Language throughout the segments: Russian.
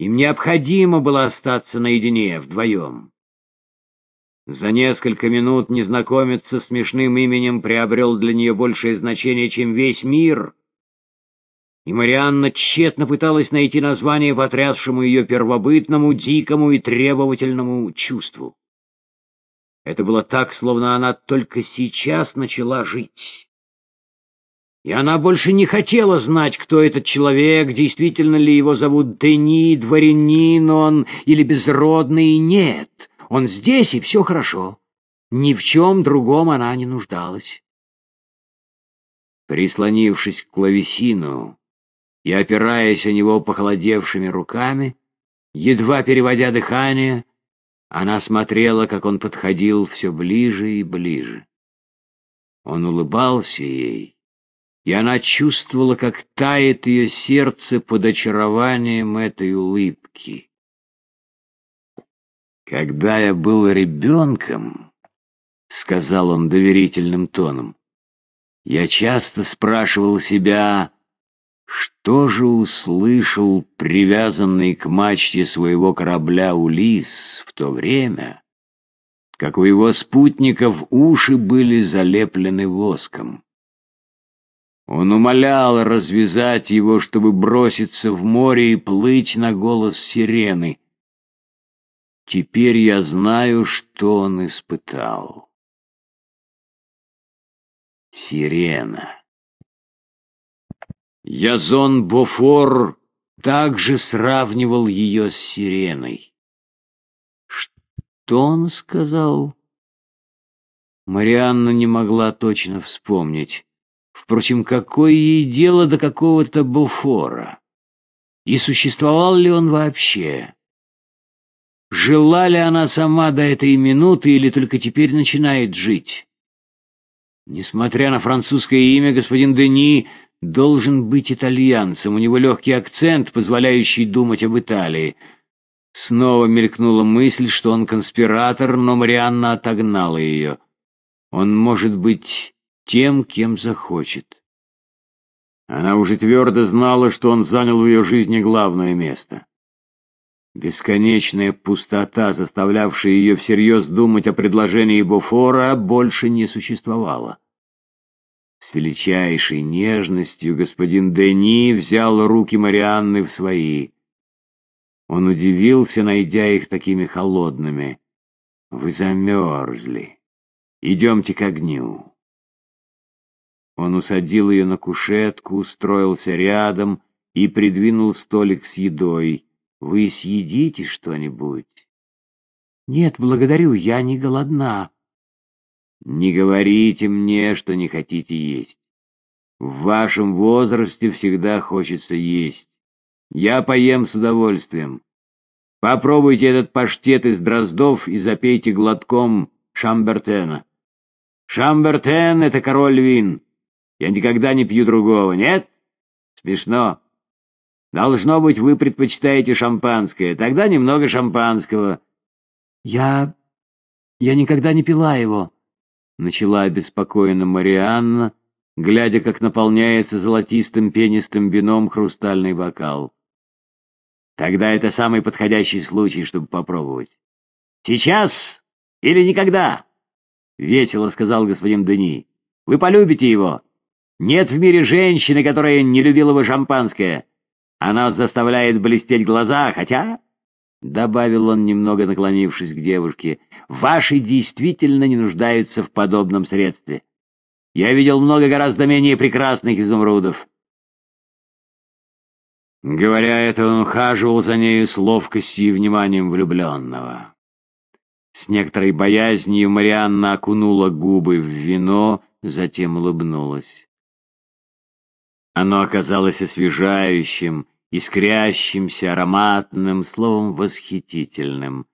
Им необходимо было остаться наедине, вдвоем. За несколько минут незнакомец со смешным именем приобрел для нее большее значение, чем весь мир, и Марианна тщетно пыталась найти название потрясшему ее первобытному, дикому и требовательному чувству. Это было так, словно она только сейчас начала жить. И она больше не хотела знать, кто этот человек, действительно ли его зовут Дени, дворянин он или безродный. Нет, он здесь, и все хорошо. Ни в чем другом она не нуждалась. Прислонившись к клавесину и опираясь о него похолодевшими руками, едва переводя дыхание, она смотрела, как он подходил все ближе и ближе. Он улыбался ей и она чувствовала, как тает ее сердце под очарованием этой улыбки. «Когда я был ребенком, — сказал он доверительным тоном, — я часто спрашивал себя, что же услышал привязанный к мачте своего корабля Улис в то время, как у его спутников уши были залеплены воском. Он умолял развязать его, чтобы броситься в море и плыть на голос сирены. Теперь я знаю, что он испытал. Сирена. Язон Бофор также сравнивал ее с сиреной. Что он сказал? Марианна не могла точно вспомнить. Впрочем, какое ей дело до какого-то буфора? И существовал ли он вообще? Жила ли она сама до этой минуты или только теперь начинает жить? Несмотря на французское имя, господин Дени должен быть итальянцем. У него легкий акцент, позволяющий думать об Италии. Снова мелькнула мысль, что он конспиратор, но Марианна отогнала ее. Он может быть тем, кем захочет. Она уже твердо знала, что он занял в ее жизни главное место. Бесконечная пустота, заставлявшая ее всерьез думать о предложении Буфора, больше не существовала. С величайшей нежностью господин Дени взял руки Марианны в свои. Он удивился, найдя их такими холодными. «Вы замерзли. Идемте к огню». Он усадил ее на кушетку, устроился рядом и придвинул столик с едой. «Вы съедите что-нибудь?» «Нет, благодарю, я не голодна». «Не говорите мне, что не хотите есть. В вашем возрасте всегда хочется есть. Я поем с удовольствием. Попробуйте этот паштет из дроздов и запейте глотком Шамбертена. Шамбертен — это король вин». Я никогда не пью другого, нет? Смешно. Должно быть, вы предпочитаете шампанское. Тогда немного шампанского. Я... я никогда не пила его, — начала обеспокоенно Марианна, глядя, как наполняется золотистым пенистым вином хрустальный бокал. Тогда это самый подходящий случай, чтобы попробовать. Сейчас или никогда? — весело сказал господин Дени. — Вы полюбите его. Нет в мире женщины, которая не любила бы шампанское. Она заставляет блестеть глаза, хотя...» — добавил он, немного наклонившись к девушке, — «ваши действительно не нуждаются в подобном средстве. Я видел много гораздо менее прекрасных изумрудов». Говоря это, он ухаживал за нею с ловкостью и вниманием влюбленного. С некоторой боязнью Марианна окунула губы в вино, затем улыбнулась. Оно оказалось освежающим, искрящимся, ароматным, словом, восхитительным.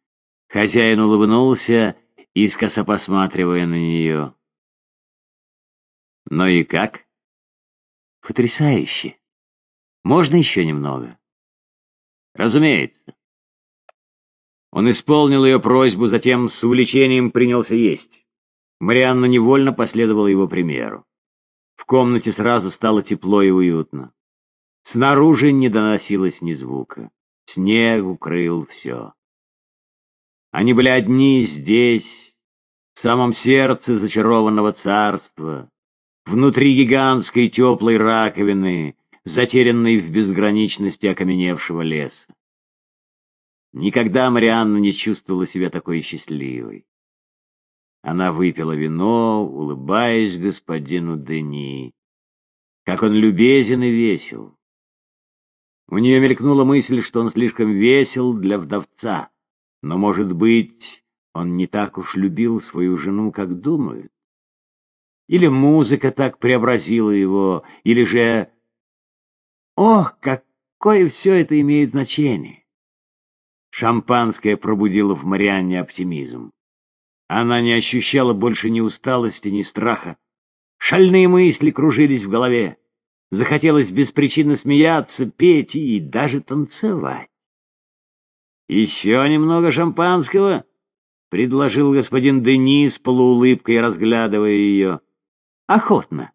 Хозяин улыбнулся, искоса посматривая на нее. «Ну и как?» «Потрясающе! Можно еще немного?» «Разумеется». Он исполнил ее просьбу, затем с увлечением принялся есть. Марианна невольно последовала его примеру. Комнате сразу стало тепло и уютно. Снаружи не доносилось ни звука. снег укрыл все. Они были одни здесь, в самом сердце зачарованного царства, внутри гигантской теплой раковины, затерянной в безграничности окаменевшего леса. Никогда Марианна не чувствовала себя такой счастливой. Она выпила вино, улыбаясь господину Дени. Как он любезен и весел. У нее мелькнула мысль, что он слишком весел для вдовца. Но, может быть, он не так уж любил свою жену, как думают. Или музыка так преобразила его, или же... Ох, какое все это имеет значение! Шампанское пробудило в Марианне оптимизм. Она не ощущала больше ни усталости, ни страха. Шальные мысли кружились в голове. Захотелось беспричинно смеяться, петь и даже танцевать. «Еще немного шампанского?» — предложил господин Денис, полуулыбкой разглядывая ее. «Охотно.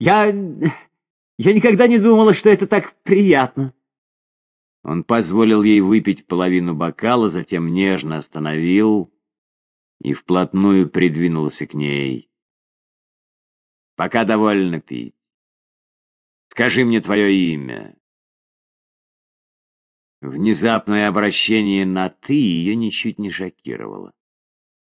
Я... я никогда не думала, что это так приятно». Он позволил ей выпить половину бокала, затем нежно остановил и вплотную придвинулся к ней. «Пока довольно пить. Скажи мне твое имя». Внезапное обращение на «ты» ее ничуть не шокировало.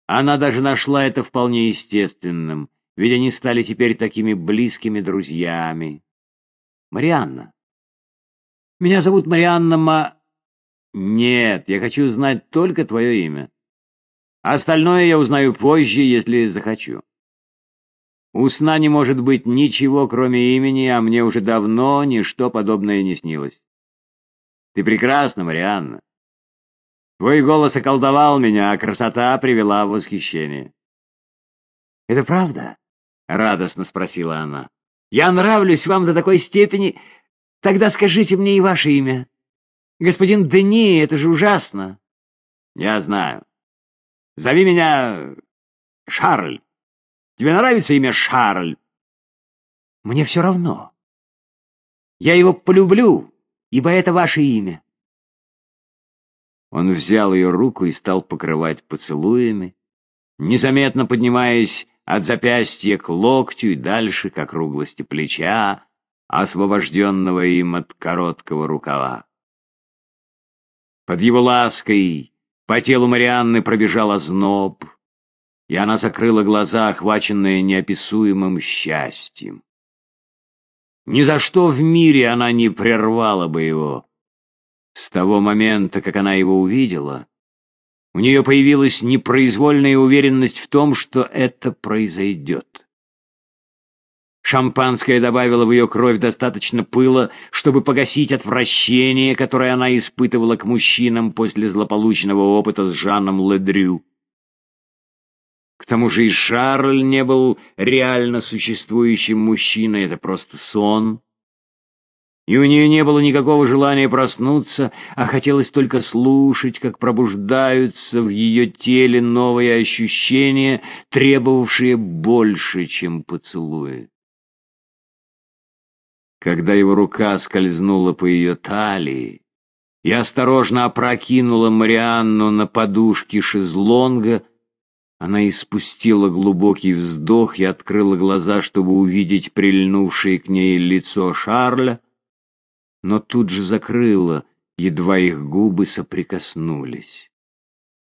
Она даже нашла это вполне естественным, ведь они стали теперь такими близкими друзьями. «Марианна, меня зовут Марианна Ма...» «Нет, я хочу знать только твое имя. Остальное я узнаю позже, если захочу. У сна не может быть ничего, кроме имени, а мне уже давно ничто подобное не снилось. Ты прекрасна, Марианна. Твой голос околдовал меня, а красота привела в восхищение». «Это правда?» — радостно спросила она. «Я нравлюсь вам до такой степени, Тогда скажите мне и ваше имя. Господин Дени, это же ужасно. Я знаю. Зови меня Шарль. Тебе нравится имя Шарль? Мне все равно. Я его полюблю, ибо это ваше имя. Он взял ее руку и стал покрывать поцелуями, незаметно поднимаясь от запястья к локтю и дальше к округлости плеча, освобожденного им от короткого рукава. Под его лаской по телу Марианны пробежал озноб, и она закрыла глаза, охваченная неописуемым счастьем. Ни за что в мире она не прервала бы его. С того момента, как она его увидела, у нее появилась непроизвольная уверенность в том, что это произойдет. Шампанское добавило в ее кровь достаточно пыла, чтобы погасить отвращение, которое она испытывала к мужчинам после злополучного опыта с Жаном Ледрю. К тому же и Шарль не был реально существующим мужчиной, это просто сон. И у нее не было никакого желания проснуться, а хотелось только слушать, как пробуждаются в ее теле новые ощущения, требовавшие больше, чем поцелуи. Когда его рука скользнула по ее талии и осторожно опрокинула Марианну на подушке шезлонга, она испустила глубокий вздох и открыла глаза, чтобы увидеть прильнувшее к ней лицо Шарля, но тут же закрыла, едва их губы соприкоснулись.